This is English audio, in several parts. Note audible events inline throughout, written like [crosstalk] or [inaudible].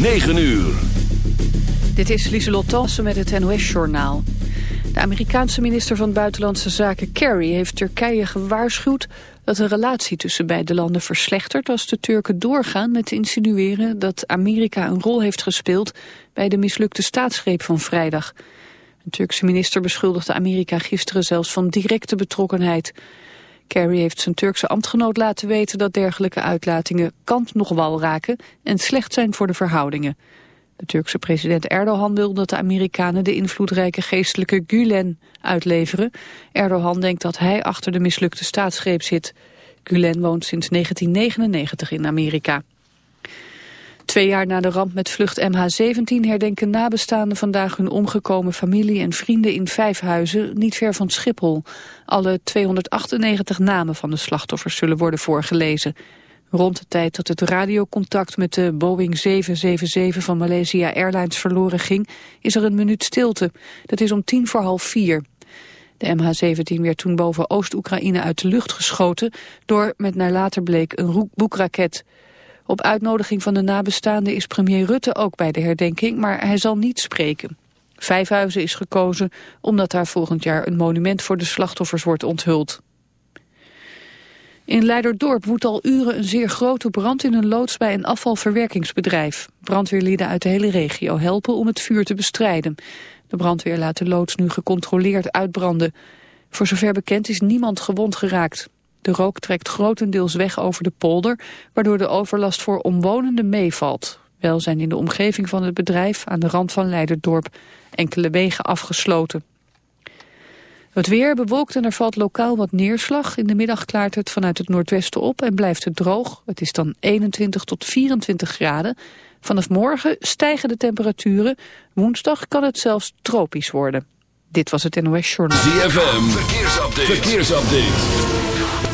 9 uur. Dit is Lieselot Talsen met het NOS-journaal. De Amerikaanse minister van Buitenlandse Zaken Kerry heeft Turkije gewaarschuwd dat de relatie tussen beide landen verslechtert als de Turken doorgaan met te insinueren dat Amerika een rol heeft gespeeld bij de mislukte staatsgreep van vrijdag. Een Turkse minister beschuldigde Amerika gisteren zelfs van directe betrokkenheid. Kerry heeft zijn Turkse ambtgenoot laten weten dat dergelijke uitlatingen kant nog wal raken en slecht zijn voor de verhoudingen. De Turkse president Erdogan wil dat de Amerikanen de invloedrijke geestelijke Gulen uitleveren. Erdogan denkt dat hij achter de mislukte staatsgreep zit. Gulen woont sinds 1999 in Amerika. Twee jaar na de ramp met vlucht MH17 herdenken nabestaanden vandaag hun omgekomen familie en vrienden in Vijfhuizen, niet ver van Schiphol. Alle 298 namen van de slachtoffers zullen worden voorgelezen. Rond de tijd dat het radiocontact met de Boeing 777 van Malaysia Airlines verloren ging, is er een minuut stilte. Dat is om tien voor half vier. De MH17 werd toen boven Oost-Oekraïne uit de lucht geschoten door, met naar later bleek, een boekraket. Op uitnodiging van de nabestaanden is premier Rutte ook bij de herdenking, maar hij zal niet spreken. Vijfhuizen is gekozen omdat daar volgend jaar een monument voor de slachtoffers wordt onthuld. In Leiderdorp woedt al uren een zeer grote brand in een loods bij een afvalverwerkingsbedrijf. Brandweerlieden uit de hele regio helpen om het vuur te bestrijden. De brandweer laat de loods nu gecontroleerd uitbranden. Voor zover bekend is niemand gewond geraakt. De rook trekt grotendeels weg over de polder, waardoor de overlast voor omwonenden meevalt. Wel zijn in de omgeving van het bedrijf aan de rand van Leiderdorp enkele wegen afgesloten. Het weer bewolkt en er valt lokaal wat neerslag. In de middag klaart het vanuit het noordwesten op en blijft het droog. Het is dan 21 tot 24 graden. Vanaf morgen stijgen de temperaturen. Woensdag kan het zelfs tropisch worden. Dit was het NOS Journal. ZFM, verkeersupdate. verkeersupdate.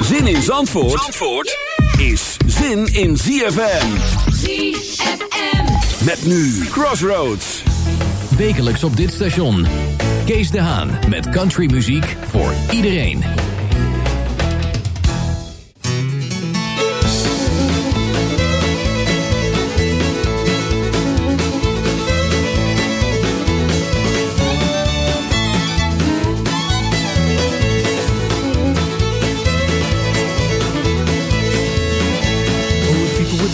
Zin in Zandvoort, Zandvoort is zin in ZFM. ZFM. Met nu Crossroads. Wekelijks op dit station. Kees de Haan met countrymuziek voor iedereen.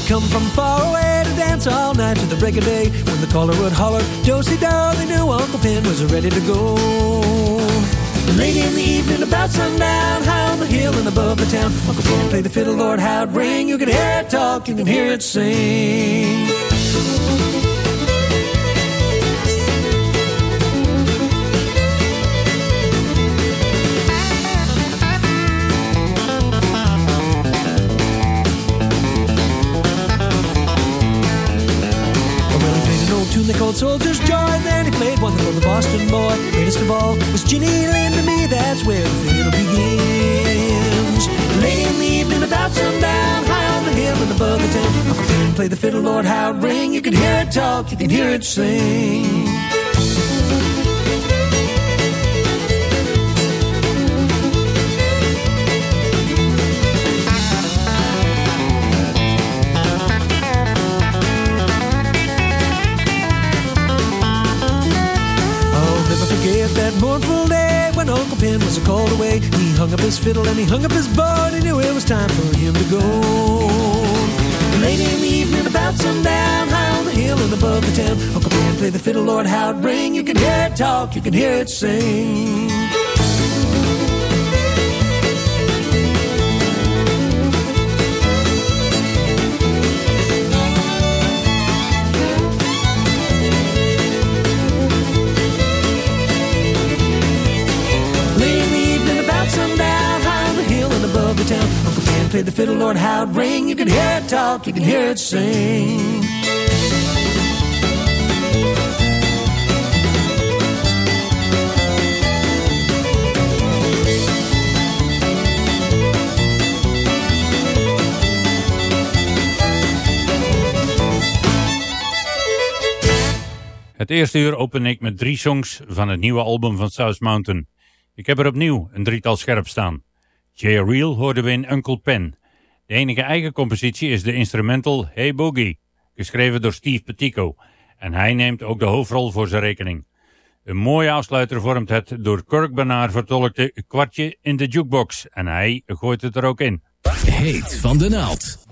Come from far away to dance all night to the break of day. When the caller would holler, Josie down, they knew Uncle Pin was ready to go. Late in the evening, about sundown, high on the hill and above the town, Uncle Pin played the fiddle, Lord, how it ring. You can hear it talk, you can hear it sing. Soldier's Joy. And then he played one called the Boston Boy. Greatest of all was Ginny Lynn to me. That's where the fiddle begins. Late in the evening, about sundown, high on the hill and above the town. Uncle Finn played the fiddle, Lord, how it ring. You can hear it talk, you can hear it sing. Mournful day when Uncle Pin was called away. He hung up his fiddle and he hung up his bow and he knew it was time for him to go. Late in the evening about sundown, high on the hill and above the town. Uncle Ben play the fiddle, Lord, how it ring. You can hear it talk, you can hear it sing. The fiddle, Lord, how it ring. You can hear it talk, you can hear it sing. Het eerste uur open ik met drie songs van het nieuwe album van South Mountain. Ik heb er opnieuw een drietal scherp staan. Jay Reel hoorden we in Uncle Pen. De enige eigen compositie is de instrumental Hey Boogie, geschreven door Steve Petico. En hij neemt ook de hoofdrol voor zijn rekening. Een mooie afsluiter vormt het door Kirk Bernard vertolkte kwartje in de jukebox. En hij gooit het er ook in. Heet van de naald.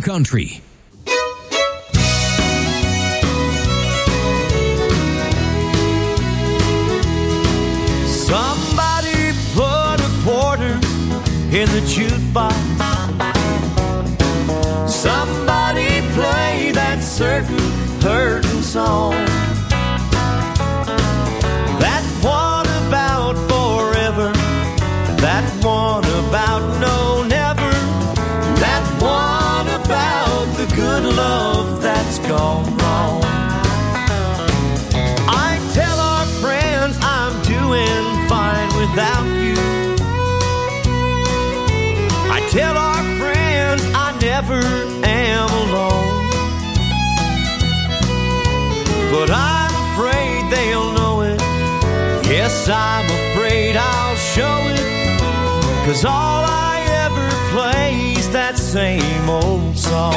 Country. Cause all I ever play's that same old song.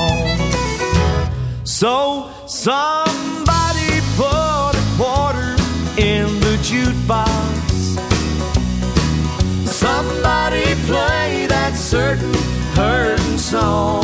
So somebody put a quarter in the jukebox. Somebody play that certain hurting song.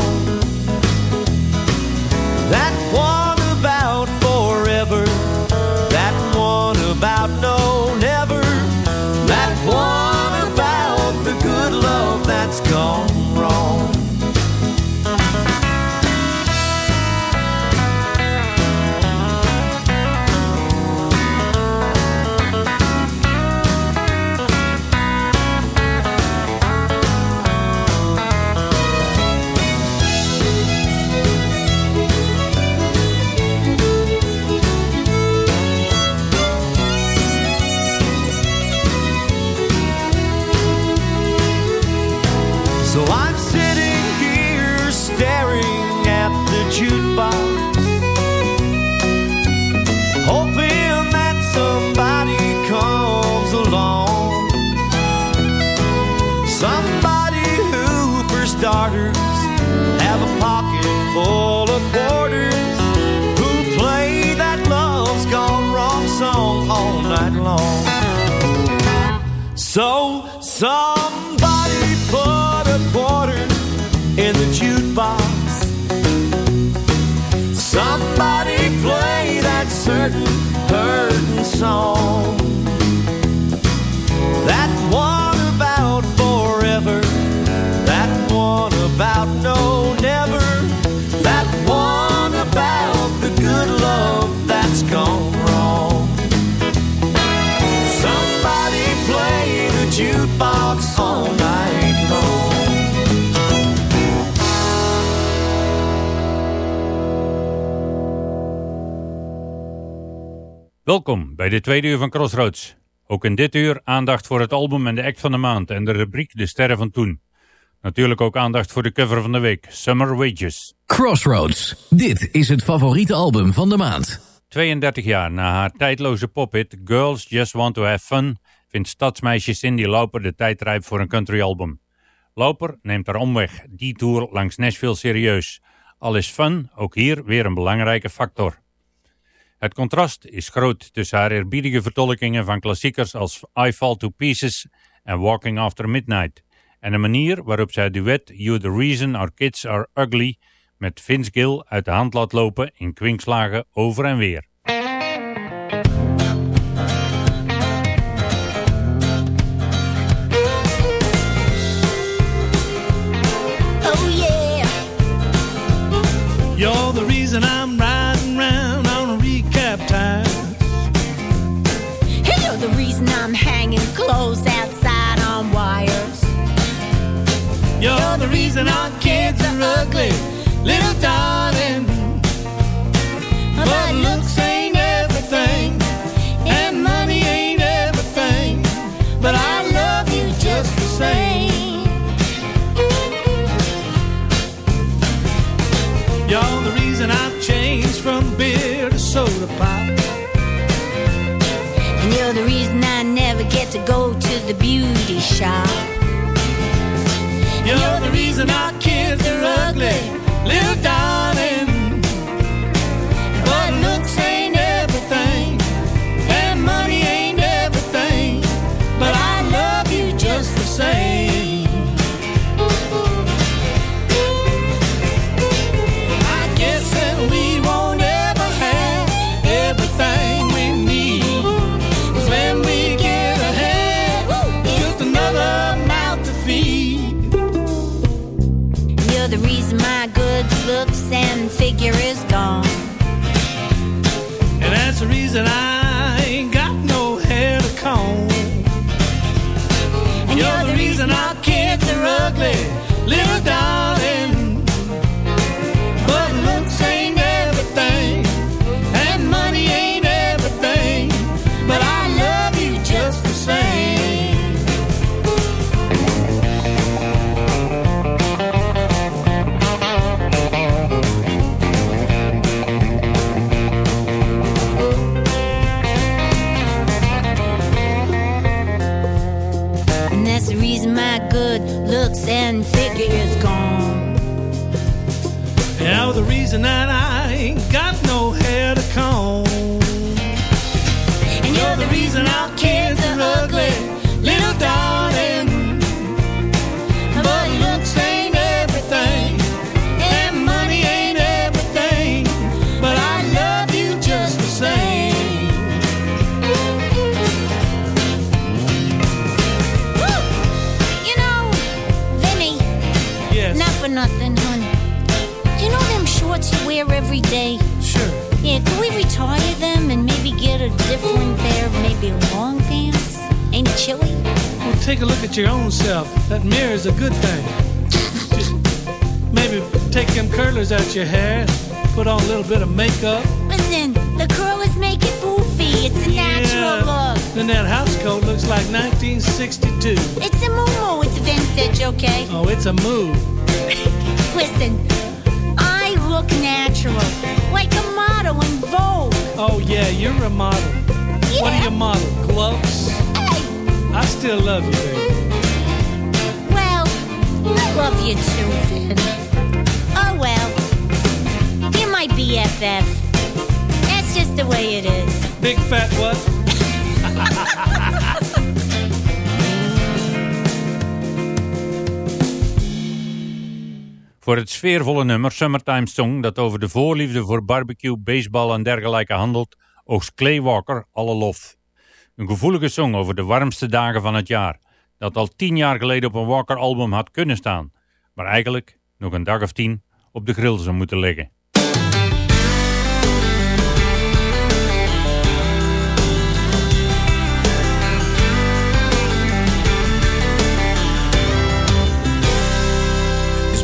Bij de tweede uur van Crossroads. Ook in dit uur aandacht voor het album en de act van de maand en de rubriek De Sterren van Toen. Natuurlijk ook aandacht voor de cover van de week, Summer Wages. Crossroads. Dit is het favoriete album van de maand. 32 jaar na haar tijdloze pophit Girls Just Want To Have Fun... vindt stadsmeisje Cindy Lauper de tijd rijp voor een countryalbum. Lauper neemt haar omweg, die tour langs Nashville serieus. Al is fun ook hier weer een belangrijke factor. Het contrast is groot tussen haar eerbiedige vertolkingen van klassiekers als I Fall To Pieces en Walking After Midnight en de manier waarop zij het duet You're The Reason Our Kids Are Ugly met Vince Gill uit de hand laat lopen in kwinkslagen over en weer. Never to go to the beauty shop. You're the reason our kids are ugly, little darling. And our kids are ugly, little darling. Reason that I different pair of maybe long pants? Ain't chilly? Well, take a look at your own self. That mirror's a good thing. Just maybe take them curlers out your hair, put on a little bit of makeup. Listen, the curlers make it poofy. It's a natural look. Then that house coat looks like 1962. It's a moo It's vintage, okay? Oh, it's a move. [laughs] Listen, I look natural, like a model in Vogue. Oh, yeah, you're a model. What do you model? Gloves? Hey, I still love you, baby. well, I love you too, Vin. Oh well, you're my BFF. That's just the way it is. Big fat what? [laughs] Voor het sfeervolle nummer Summertime Song dat over de voorliefde voor barbecue, baseball en dergelijke handelt, oogst Clay Walker alle lof. Een gevoelige song over de warmste dagen van het jaar, dat al tien jaar geleden op een Walker album had kunnen staan, maar eigenlijk nog een dag of tien op de grill zou moeten liggen.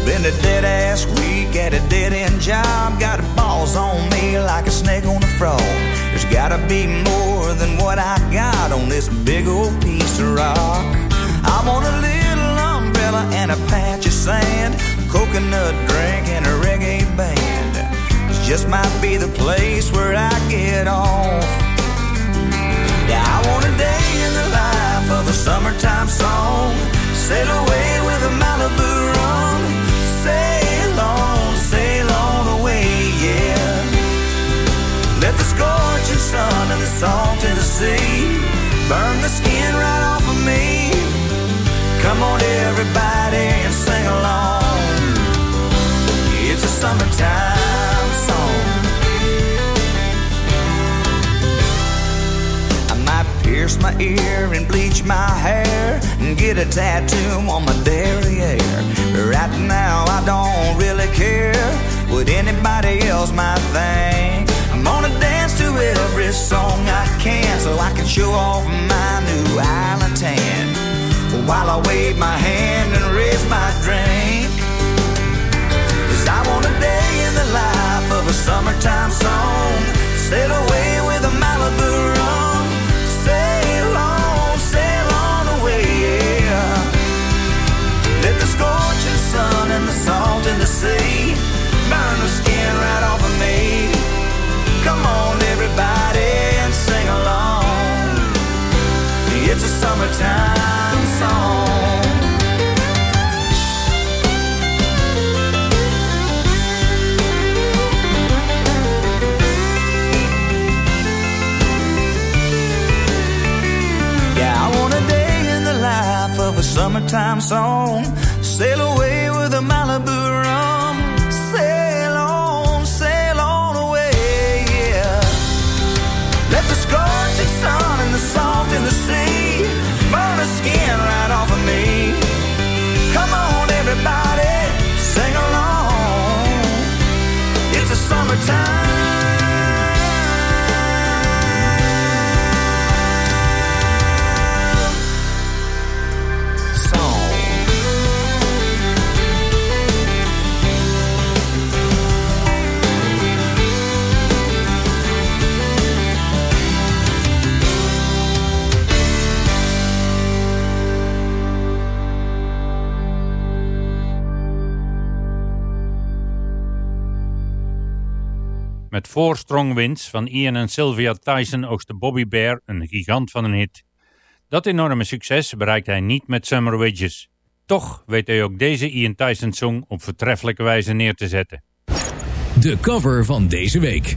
Been a dead ass week at a dead end job. Got balls on me like a snake on a frog. There's gotta be more than what I got on this big old piece of rock. I want a little umbrella and a patch of sand, coconut drink and a reggae band. This just might be the place where I get off. Yeah, I want a day in the life of a summertime song. Sail away with a Malibu rum. Sail on, sail on away, yeah. Let the scorching sun and the salt in the sea burn the skin right off of me. Come on, everybody, and sing along. It's a summertime song. I might pierce my ear and bleach my hair and get a tattoo on my derriere. Right now, I don't really care what anybody else might think. I'm gonna dance every song I can so I can show off my new island tan. While I wave my hand and raise my drink. Cause I want a day in the life of a summertime song. Sail away with a Malibu rum. Sail on, sail on away, yeah. Let the scorching sun and the salt in the sea summertime song. Yeah, I want a day in the life of a summertime song. Sail away with a Malibu Met Four Strong Winds van Ian en Sylvia Tyson oogste Bobby Bear een gigant van een hit. Dat enorme succes bereikt hij niet met Summer Wages. Toch weet hij ook deze Ian Tyson song op vertreffelijke wijze neer te zetten. De cover van deze week.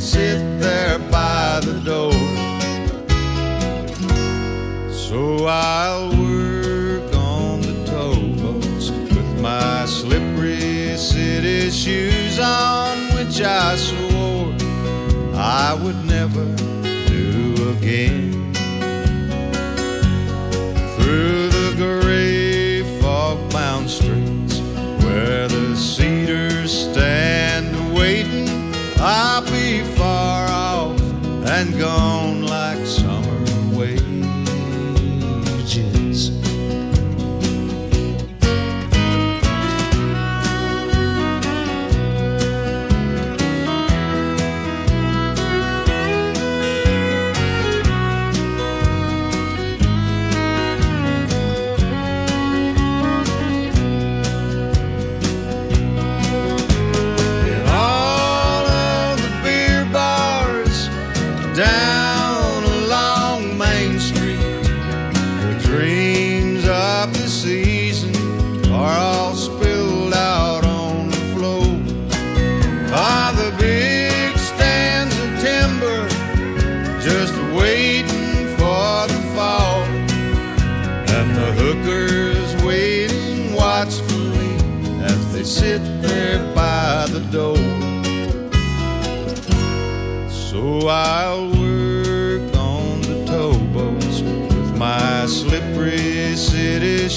sit there by the door. So I'll work on the towboats with my slippery city shoes on, which I swore I would never do again.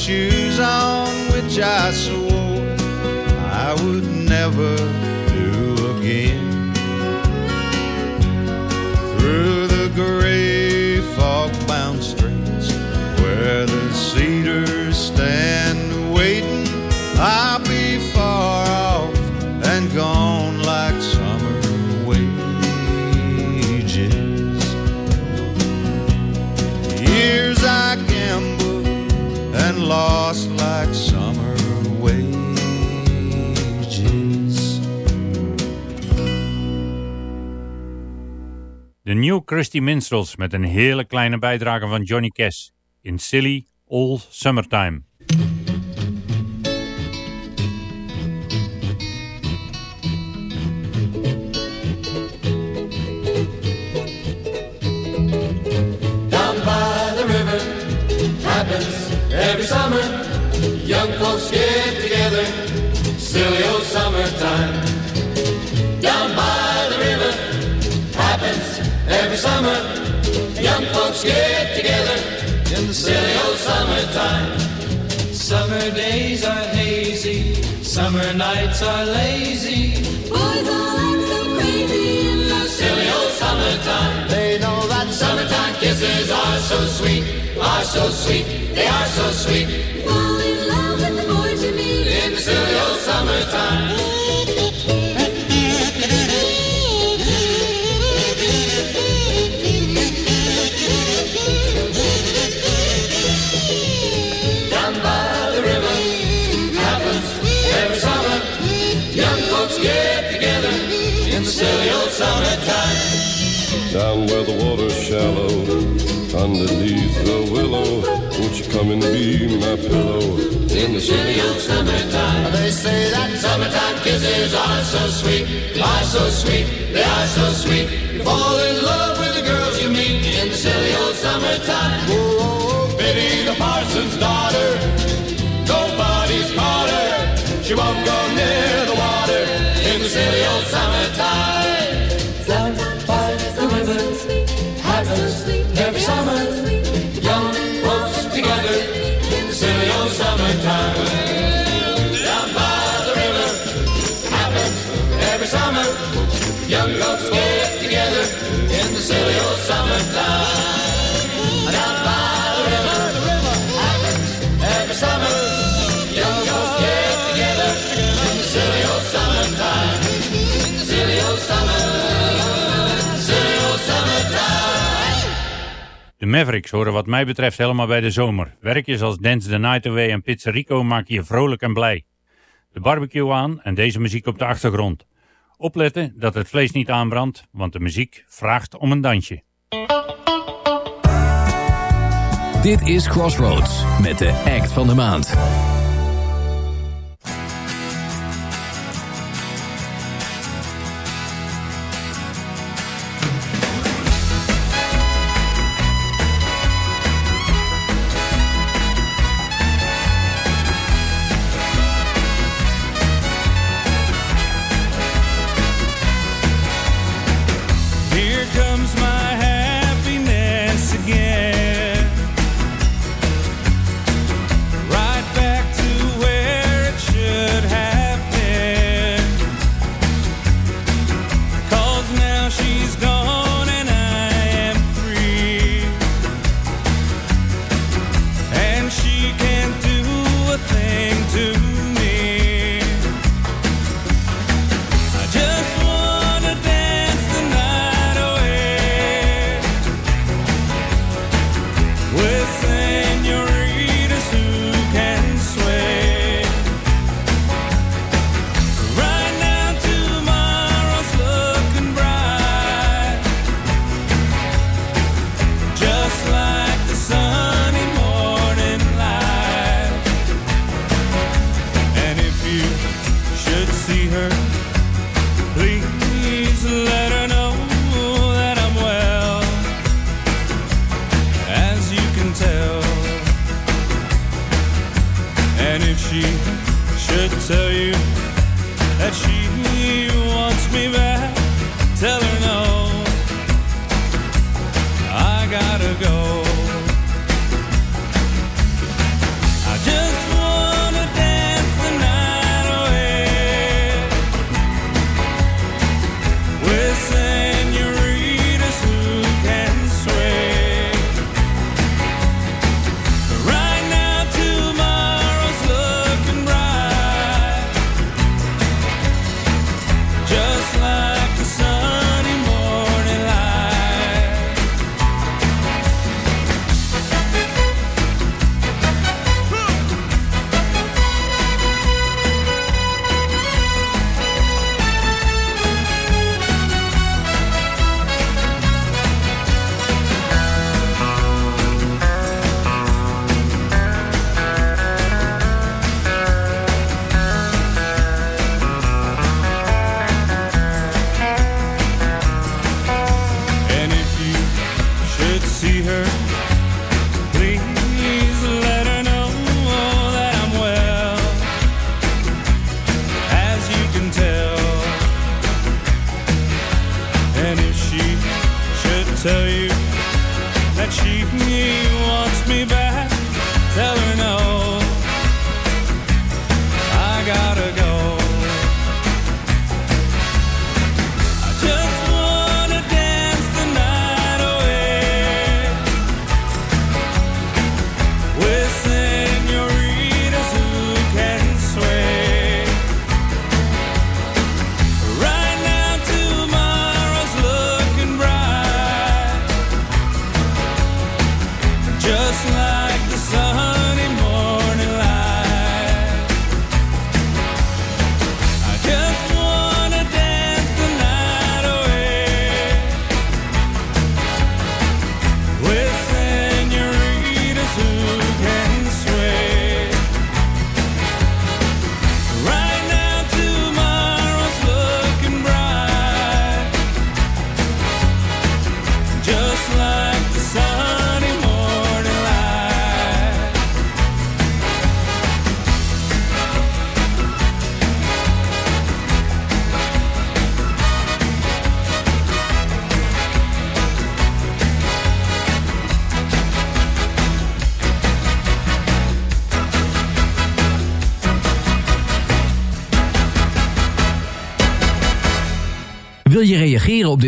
shoes on which I swore I would never do again. Through the gray fog bound streets where the cedars De New Christy Minstrels met een hele kleine bijdrage van Johnny Cash in Silly All Summertime. Every summer, young folks get together in the silly old summertime. Summer days are hazy, summer nights are lazy. Boys all act so crazy in the silly old summertime. They know that summertime kisses are so sweet, are so sweet, they are so sweet. Fall in love with the boys you meet in the silly old summertime. Where the water's shallow, underneath the willow, won't you come and be my pillow? In the silly old summertime, they say that summertime kisses are so sweet, are so sweet, they are so sweet. You fall in love with the girls you meet in the silly old summertime. Oh, oh, oh. Whoa, Biddy, the parson's daughter, nobody's caught her. She won't go near De Mavericks horen wat mij betreft helemaal bij de zomer. Werkjes als Dance the Night Away en Pizzerico maken je vrolijk en blij. De barbecue aan en deze muziek op de achtergrond. Opletten dat het vlees niet aanbrandt, want de muziek vraagt om een dansje. Dit is Crossroads met de act van de maand.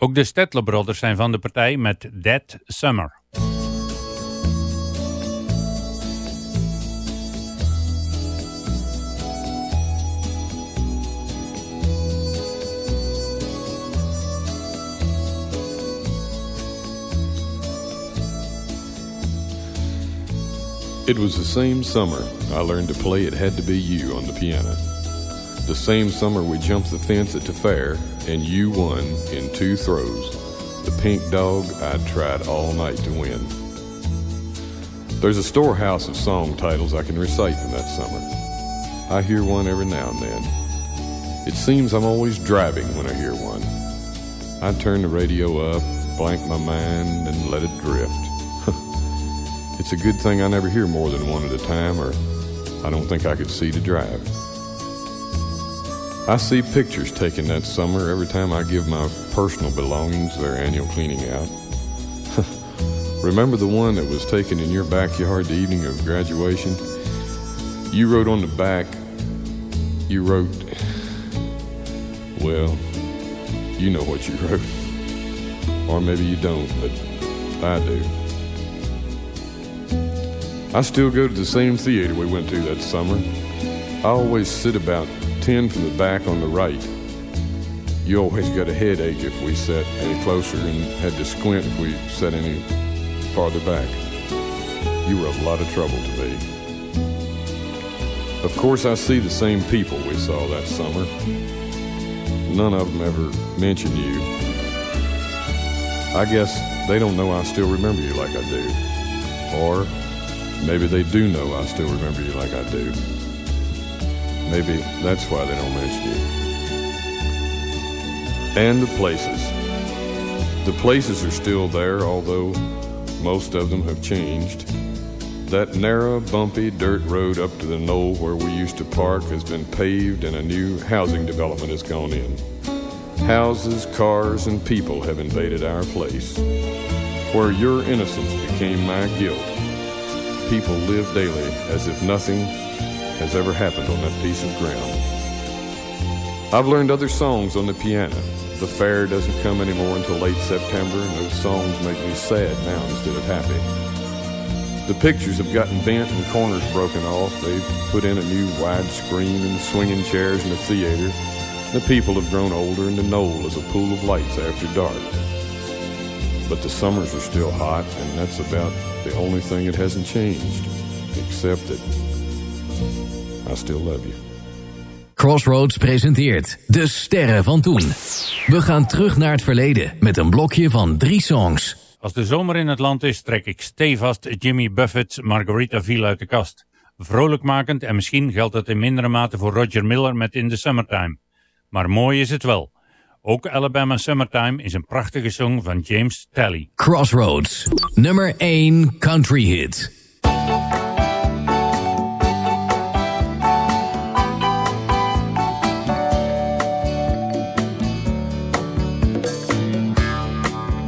Ook de Statler Brothers zijn van de partij met Dead Summer. It was the same summer I learned to play It Had to Be You on the piano. The same summer we jumped the fence at the fair and you won in two throws. The pink dog I'd tried all night to win. There's a storehouse of song titles I can recite from that summer. I hear one every now and then. It seems I'm always driving when I hear one. I turn the radio up, blank my mind, and let it drift. [laughs] it's a good thing I never hear more than one at a time, or I don't think I could see to drive. I see pictures taken that summer every time I give my personal belongings their annual cleaning out. [laughs] Remember the one that was taken in your backyard the evening of graduation? You wrote on the back, you wrote, well, you know what you wrote. Or maybe you don't, but I do. I still go to the same theater we went to that summer. I always sit about 10 from the back on the right. You always got a headache if we sat any closer and had to squint if we sat any farther back. You were a lot of trouble to me. Of course, I see the same people we saw that summer. None of them ever mention you. I guess they don't know I still remember you like I do. Or maybe they do know I still remember you like I do. Maybe that's why they don't mention you. And the places. The places are still there, although most of them have changed. That narrow, bumpy dirt road up to the knoll where we used to park has been paved and a new housing development has gone in. Houses, cars, and people have invaded our place. Where your innocence became my guilt, people live daily as if nothing has ever happened on that piece of ground. I've learned other songs on the piano. The fair doesn't come anymore until late September, and those songs make me sad now instead of happy. The pictures have gotten bent and corners broken off. They've put in a new wide screen and swinging chairs in the theater. The people have grown older, and the knoll is a pool of lights after dark. But the summers are still hot, and that's about the only thing that hasn't changed, except that I still love you. Crossroads presenteert De Sterren van Toen. We gaan terug naar het verleden met een blokje van drie songs. Als de zomer in het land is, trek ik stevast Jimmy Buffett's Margaritaville uit de kast. Vrolijkmakend en misschien geldt dat in mindere mate voor Roger Miller met In the Summertime. Maar mooi is het wel. Ook Alabama Summertime is een prachtige song van James Talley. Crossroads, nummer 1 country hit.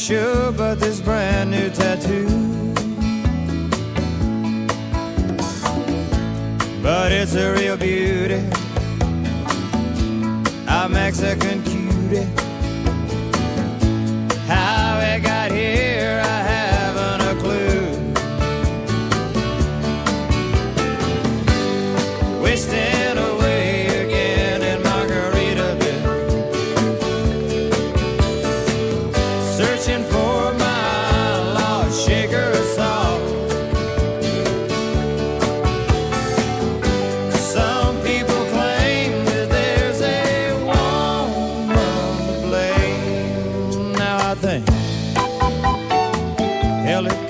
Show but this brand new tattoo. But it's a real beauty. A Mexican hell, it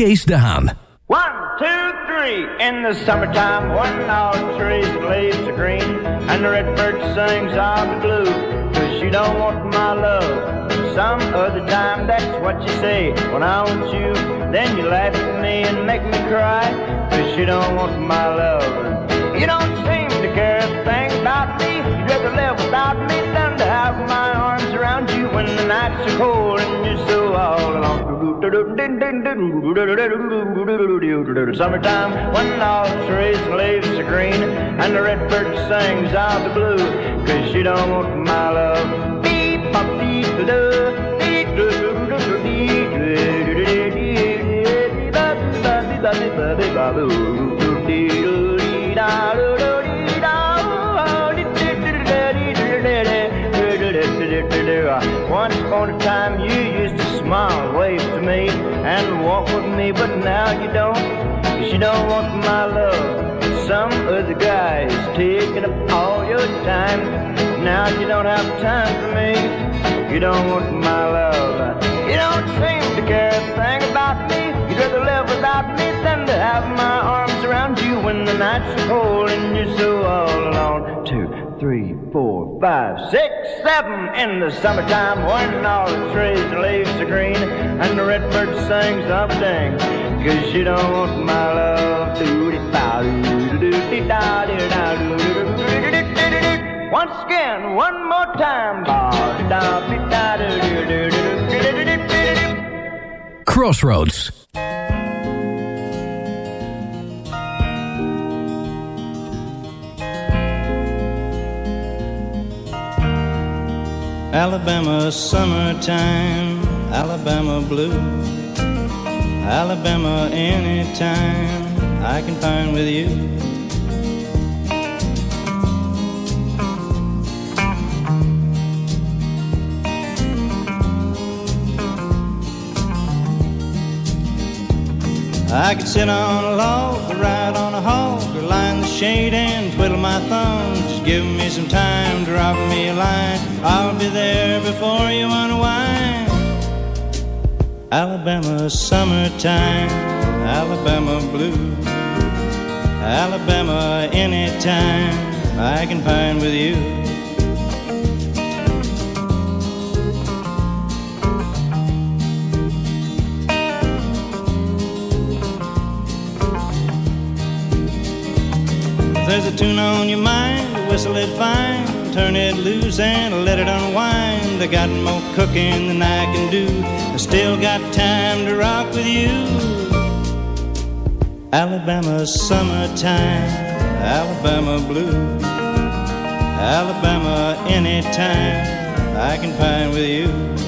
Kees de Haan. One, two, three. In the summertime, when all the trees and leaves are green, and the redbird sings of the blue, cause you don't want my love. Some other time, that's what you say. When I want you, then you laugh at me and make me cry, cause you don't want my love. You don't seem to care a thing about me. You'd rather live without me than to have my arms around you when the nights are cold and you're so all alone. Summertime, when all the trees and leaves are green, and the red bird sings out the blue, cause she don't want my love. Beep, pop dee, doo, doo, dee, doo, doo, dee, doo, doo, dee, dee, dee, dee, dee, dee, dee, Once upon a time you smile, wave to me, and walk with me, but now you don't. you don't want my love. Some other guy's taking up all your time. Now you don't have time for me. You don't want my love. You don't seem to care a thing about me. You'd rather live without me than to have my arms around you when the nights are cold and you're so all alone. Two, three, four, five, six, seven in the summertime when all the trees and leaves are green and the redbird sings up dang. Cause you don't want my love. Once again, one more time. Crossroads. Alabama summertime, Alabama blue. Alabama anytime I can find with you. I could sit on a log, ride on lie in the shade and twiddle my thumbs. Just give me some time, drop me a line. I'll be there before you unwind. Alabama summertime, Alabama blue. Alabama anytime I can find with you. There's a tune on your mind, whistle it fine, turn it loose and let it unwind. I got more cooking than I can do. I still got time to rock with you. Alabama summertime, Alabama blue. Alabama anytime I can find with you.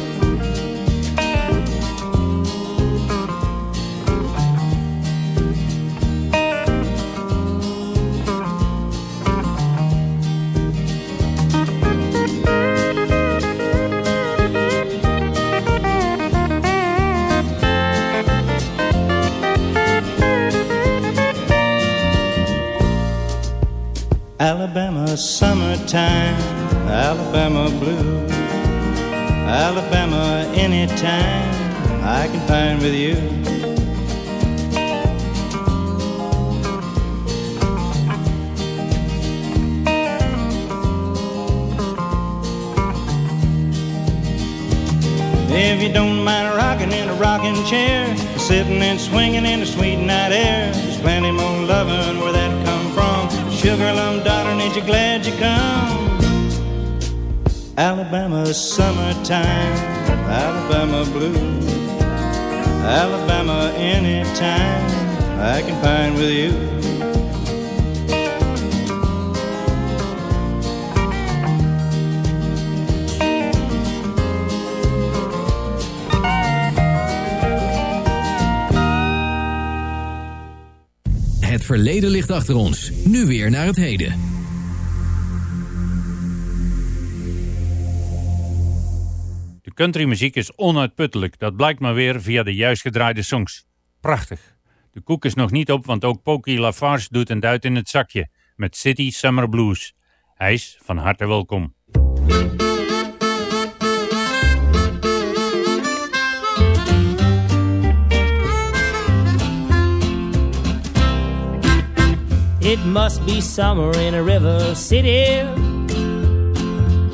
Alabama blue. Alabama, anytime I can find with you. If you don't mind rocking in a rocking chair, sitting and swinging in the sweet night air, there's plenty more loving where that come from. Sugar, I'm daughter, and you glad you come. Alabama summertime, Alabama blue, Alabama anytime I can find with you. Het verleden ligt achter ons. Nu weer naar het heden. Countrymuziek is onuitputtelijk, dat blijkt maar weer via de juist gedraaide songs. Prachtig. De koek is nog niet op, want ook Pokey Lafarge doet een duit in het zakje met City Summer Blues. Hij is van harte welkom. It must be summer in a river city.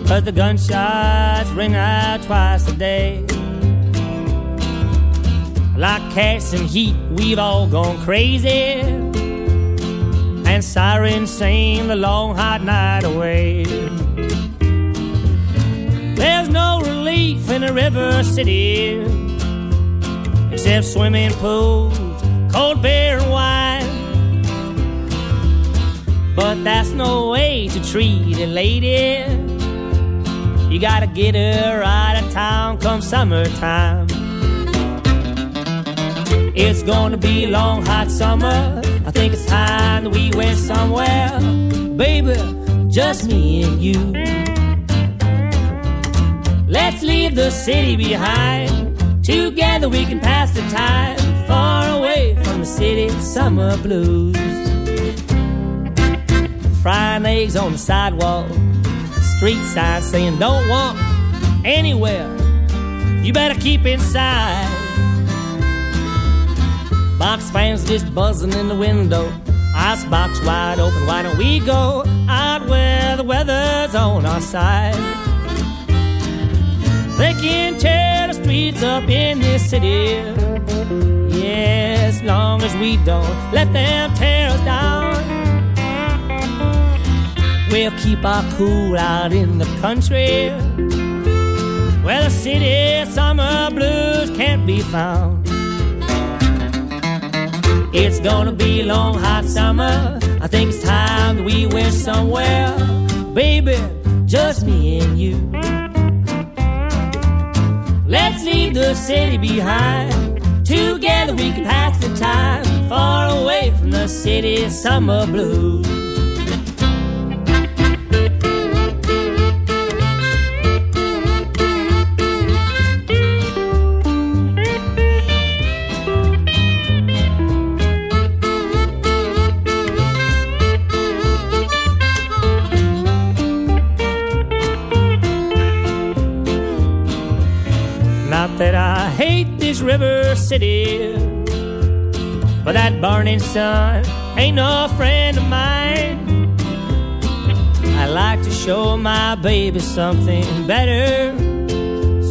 Cause the gunshots ring out twice a day. Like cats in heat, we've all gone crazy. And sirens sing the long hot night away. There's no relief in a river city except swimming pools, cold beer and wine. But that's no way to treat a lady. You gotta get her out of town come summertime. It's gonna be a long, hot summer. I think it's time that we went somewhere. Baby, just me and you. Let's leave the city behind. Together we can pass the time far away from the city summer blues. Frying eggs on the sidewalk, street signs saying don't walk anywhere. You better keep inside. Box fans just buzzing in the window. Icebox wide open. Why don't we go out where the weather's on our side? They can tear the streets up in this city. Yeah, as long as we don't let them tear us down. We'll keep our cool out in the country where the city summer blues can't be found. It's gonna be a long, hot summer. I think it's time that we went somewhere. Baby, just me and you. Let's leave the city behind. Together we can pass the time far away from the city summer blues. That I hate this river city, but that burning sun ain't no friend of mine. I'd like to show my baby something better,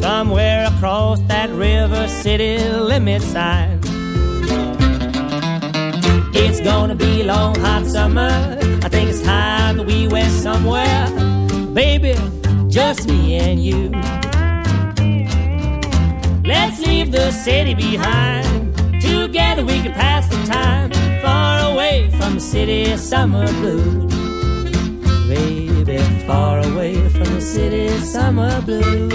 somewhere across that river city limit sign. It's gonna be a long, hot summer. I think it's time that we went somewhere, baby, just me and you. Leave the city behind. Together we can pass the time far away from city summer blues. Baby, far away from the city summer blues.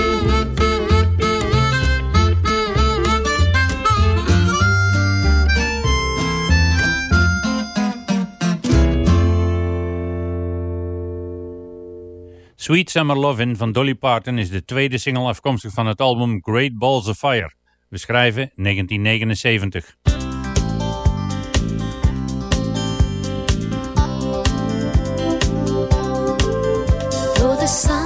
Sweet Summer Lovin' van Dolly Parton is de tweede single afkomstig van het album Great Balls of Fire. We schrijven 1979. Though the sun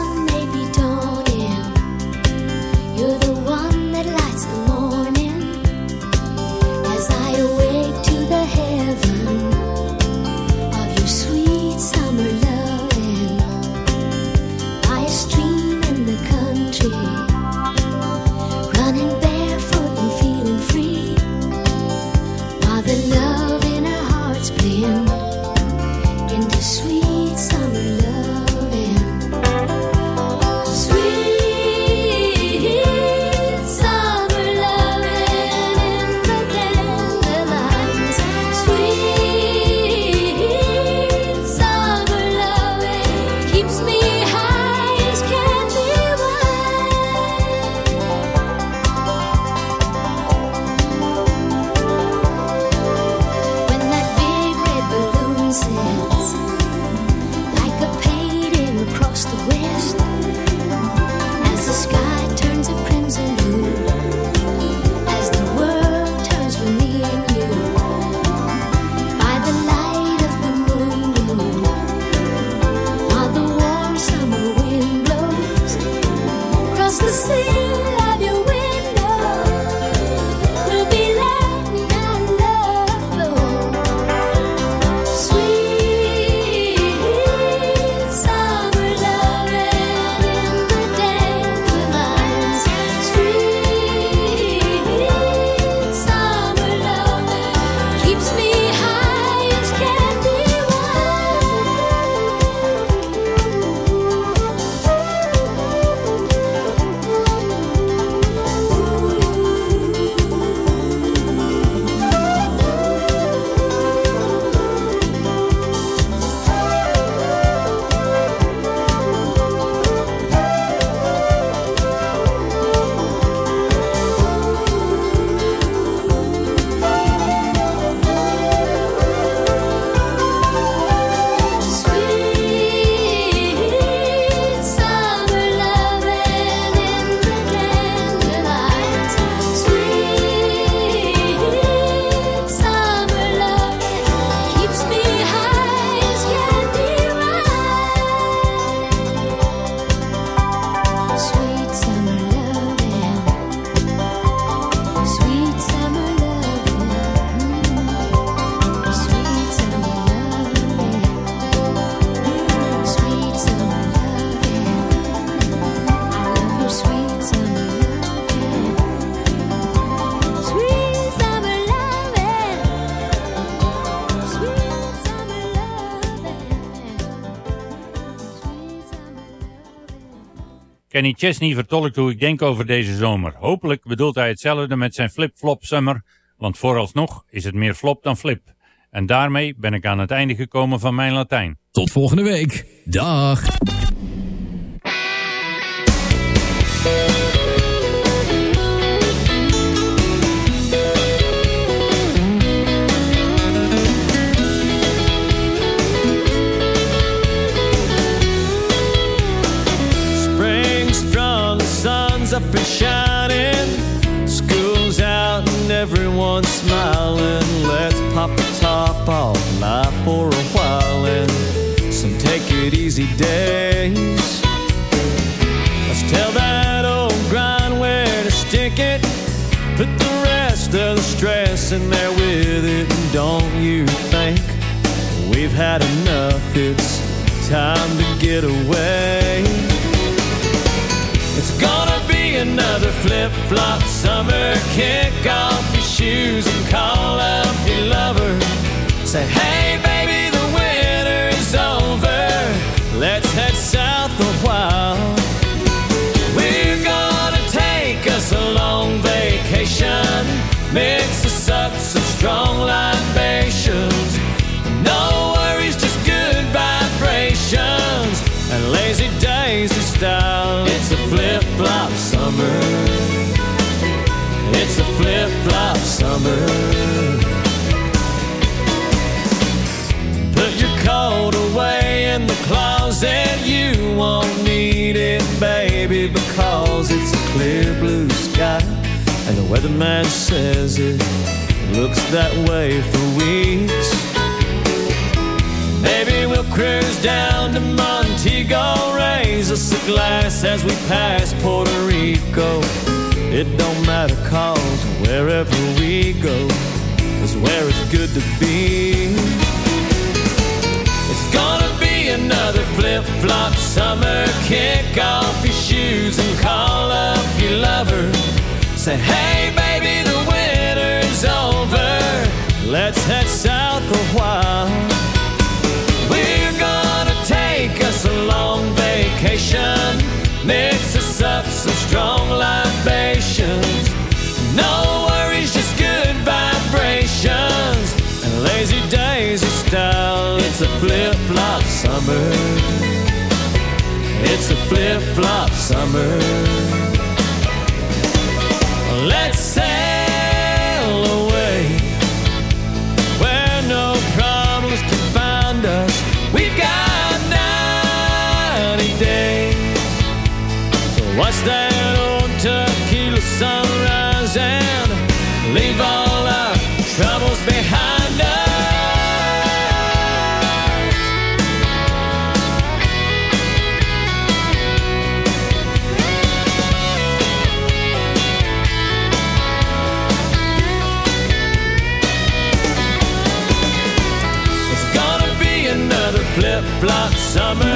Kenny Chesney vertolkt hoe ik denk over deze zomer. Hopelijk bedoelt hij hetzelfde met zijn flip-flop summer, want vooralsnog is het meer flop dan flip. En daarmee ben ik aan het einde gekomen van mijn Latijn. Tot volgende week. Dag. Up and shining. School's out and everyone's smiling. Let's pop the top off life for a while and some take it easy days. Let's tell that old grind where to stick it. Put the rest of the stress in there with it. And don't you think we've had enough? It's time to get away. Another flip-flop summer. Kick off your shoes and call up your lover. Say, hey baby, Put your coat away in the closet. You won't need it, baby, because it's a clear blue sky. And the weatherman says it looks that way for weeks. Maybe we'll cruise down to Montego, raise us a glass as we pass Puerto Rico. It don't matter cause wherever we go is where it's good to be. It's gonna be another flip-flop summer. Kick off your shoes and call up your lover. Say, hey baby, the winter's over. Let's head south a while. We're gonna take us a long vacation. Mix us up some strong libations. No daisy style. It's a flip flop summer. It's a flip flop summer. Let's sail away where no problems can find us. We've got 90 days. So watch that summer.